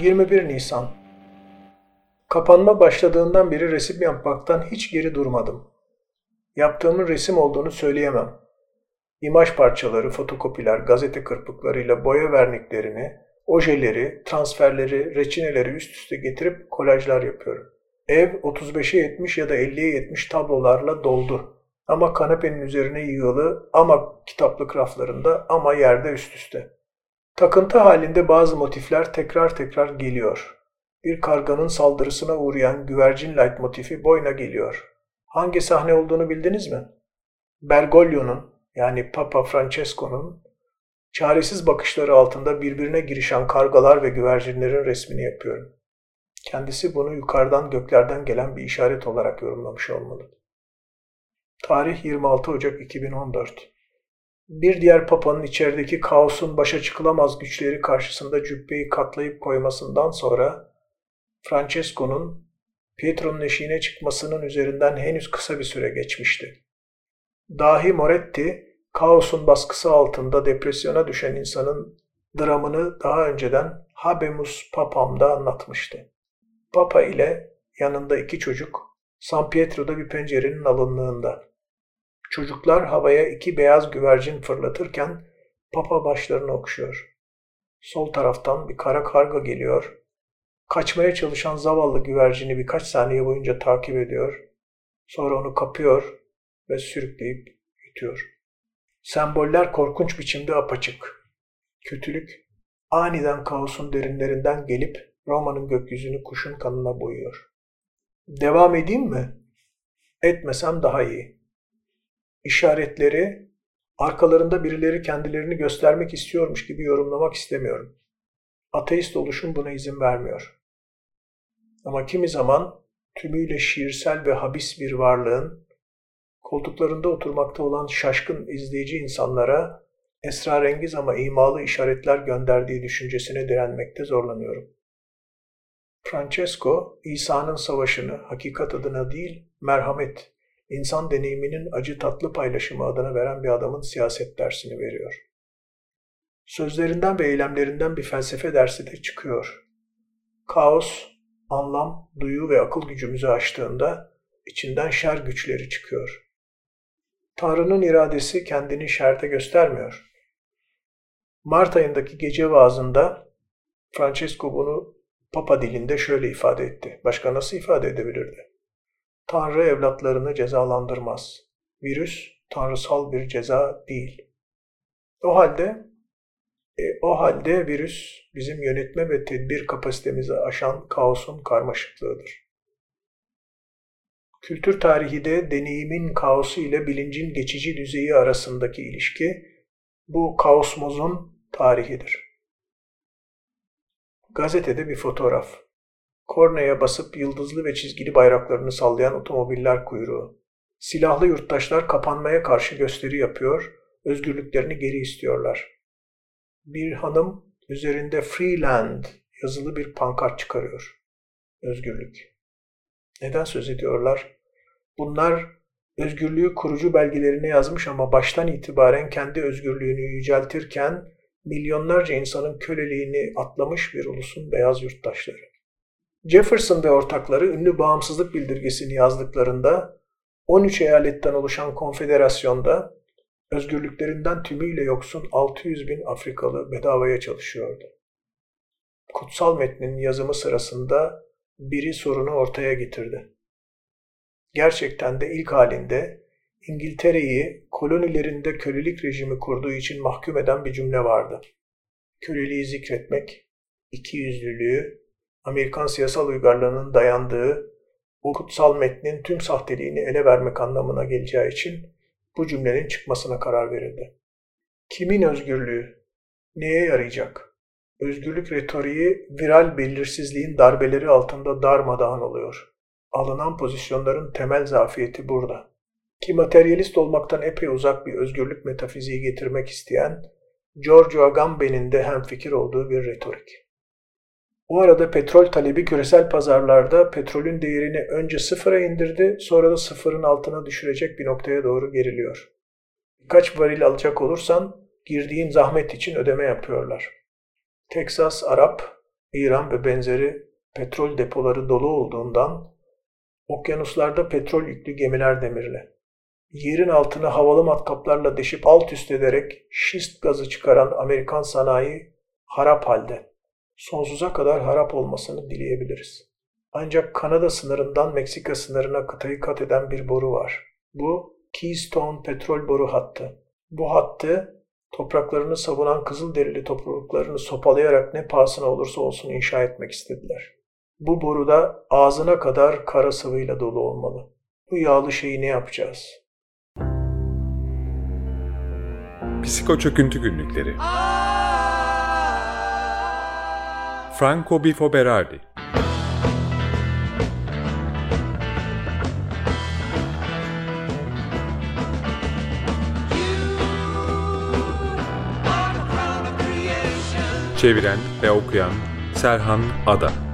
21 Nisan Kapanma başladığından beri resim yapmaktan hiç geri durmadım. Yaptığımın resim olduğunu söyleyemem. İmaj parçaları, fotokopiler, gazete kırpıklarıyla boya verniklerini, ojeleri, transferleri, reçineleri üst üste getirip kolajlar yapıyorum. Ev 35'e 70 ya da 50'ye 70 tablolarla doldu. Ama kanepenin üzerine yığılı, ama kitaplık raflarında, ama yerde üst üste. Takıntı halinde bazı motifler tekrar tekrar geliyor. Bir karganın saldırısına uğrayan güvercin light motifi boyuna geliyor. Hangi sahne olduğunu bildiniz mi? Bergoglio'nun yani Papa Francesco'nun çaresiz bakışları altında birbirine girişen kargalar ve güvercinlerin resmini yapıyorum. Kendisi bunu yukarıdan göklerden gelen bir işaret olarak yorumlamış olmalı. Tarih 26 Ocak 2014 bir diğer papanın içerideki kaosun başa çıkılamaz güçleri karşısında cübbeyi katlayıp koymasından sonra Francesco'nun Pietro'nun eşiğine çıkmasının üzerinden henüz kısa bir süre geçmişti. Dahi Moretti, kaosun baskısı altında depresyona düşen insanın dramını daha önceden Habemus Papam'da anlatmıştı. Papa ile yanında iki çocuk San Pietro'da bir pencerenin alınlığında. Çocuklar havaya iki beyaz güvercin fırlatırken papa başlarını okşuyor. Sol taraftan bir kara karga geliyor. Kaçmaya çalışan zavallı güvercini birkaç saniye boyunca takip ediyor. Sonra onu kapıyor ve sürükleyip yutuyor. Semboller korkunç biçimde apaçık. Kötülük aniden kaosun derinlerinden gelip Roma'nın gökyüzünü kuşun kanına boyuyor. Devam edeyim mi? Etmesem daha iyi işaretleri arkalarında birileri kendilerini göstermek istiyormuş gibi yorumlamak istemiyorum. Ateist oluşum buna izin vermiyor. Ama kimi zaman tümüyle şiirsel ve habis bir varlığın koltuklarında oturmakta olan şaşkın izleyici insanlara esrarengiz ama imalı işaretler gönderdiği düşüncesine direnmekte zorlanıyorum. Francesco, İsa'nın savaşını hakikat adına değil, merhamet insan deneyiminin acı tatlı paylaşımı adını veren bir adamın siyaset dersini veriyor. Sözlerinden ve eylemlerinden bir felsefe dersi de çıkıyor. Kaos, anlam, duyu ve akıl gücümüzü aştığında içinden şer güçleri çıkıyor. Tanrı'nın iradesi kendini şerde göstermiyor. Mart ayındaki gece vaazında Francesco bunu Papa dilinde şöyle ifade etti. Başka nasıl ifade edebilirdi? Tanrı evlatlarını cezalandırmaz. Virüs tanrısal bir ceza değil. O halde e, o halde virüs bizim yönetme ve tedbir kapasitemizi aşan kaosun karmaşıklığıdır. Kültür tarihi de deneyimin kaosu ile bilincin geçici düzeyi arasındaki ilişki bu kaosmozun tarihidir. Gazetede bir fotoğraf. Kornaya basıp yıldızlı ve çizgili bayraklarını sallayan otomobiller kuyruğu. Silahlı yurttaşlar kapanmaya karşı gösteri yapıyor, özgürlüklerini geri istiyorlar. Bir hanım üzerinde Freeland yazılı bir pankart çıkarıyor. Özgürlük. Neden söz ediyorlar? Bunlar özgürlüğü kurucu belgelerine yazmış ama baştan itibaren kendi özgürlüğünü yüceltirken milyonlarca insanın köleliğini atlamış bir ulusun beyaz yurttaşları. Jefferson ve ortakları ünlü bağımsızlık bildirgesini yazdıklarında 13 eyaletten oluşan konfederasyonda özgürlüklerinden tümüyle yoksun 600 bin Afrikalı bedavaya çalışıyordu. Kutsal metnin yazımı sırasında biri sorunu ortaya getirdi. Gerçekten de ilk halinde İngiltere'yi kolonilerinde kölelik rejimi kurduğu için mahkum eden bir cümle vardı. Köleliği zikretmek, ikiyüzlülüğü Amerikan siyasal uygarlığının dayandığı bu kutsal metnin tüm sahteliğini ele vermek anlamına geleceği için bu cümlenin çıkmasına karar verildi. Kimin özgürlüğü? Neye yarayacak? Özgürlük retoriği viral belirsizliğin darbeleri altında darmadağın oluyor. Alınan pozisyonların temel zafiyeti burada. Ki materyalist olmaktan epey uzak bir özgürlük metafiziği getirmek isteyen Giorgio Agamben'in de hemfikir olduğu bir retorik. Bu arada petrol talebi küresel pazarlarda petrolün değerini önce sıfıra indirdi, sonra da sıfırın altına düşürecek bir noktaya doğru geriliyor. Birkaç varil alacak olursan girdiğin zahmet için ödeme yapıyorlar. Teksas, Arap, İran ve benzeri petrol depoları dolu olduğundan okyanuslarda petrol yüklü gemiler demirli. Yerin altını havalı matkaplarla deşip alt üst ederek şist gazı çıkaran Amerikan sanayi harap halde. Sonsuza kadar harap olmasını dileyebiliriz. Ancak Kanada sınırından Meksika sınırına kıtayı kat eden bir boru var. Bu Keystone petrol boru hattı. Bu hattı topraklarını savunan Kızılderili topluluklarını sopalayarak ne pahasına olursa olsun inşa etmek istediler. Bu boruda ağzına kadar kara sıvıyla dolu olmalı. Bu yağlı şeyi ne yapacağız? Psiko Çöküntü Günlükleri Franco Bifo Berardi Çeviren ve okuyan Serhan Ada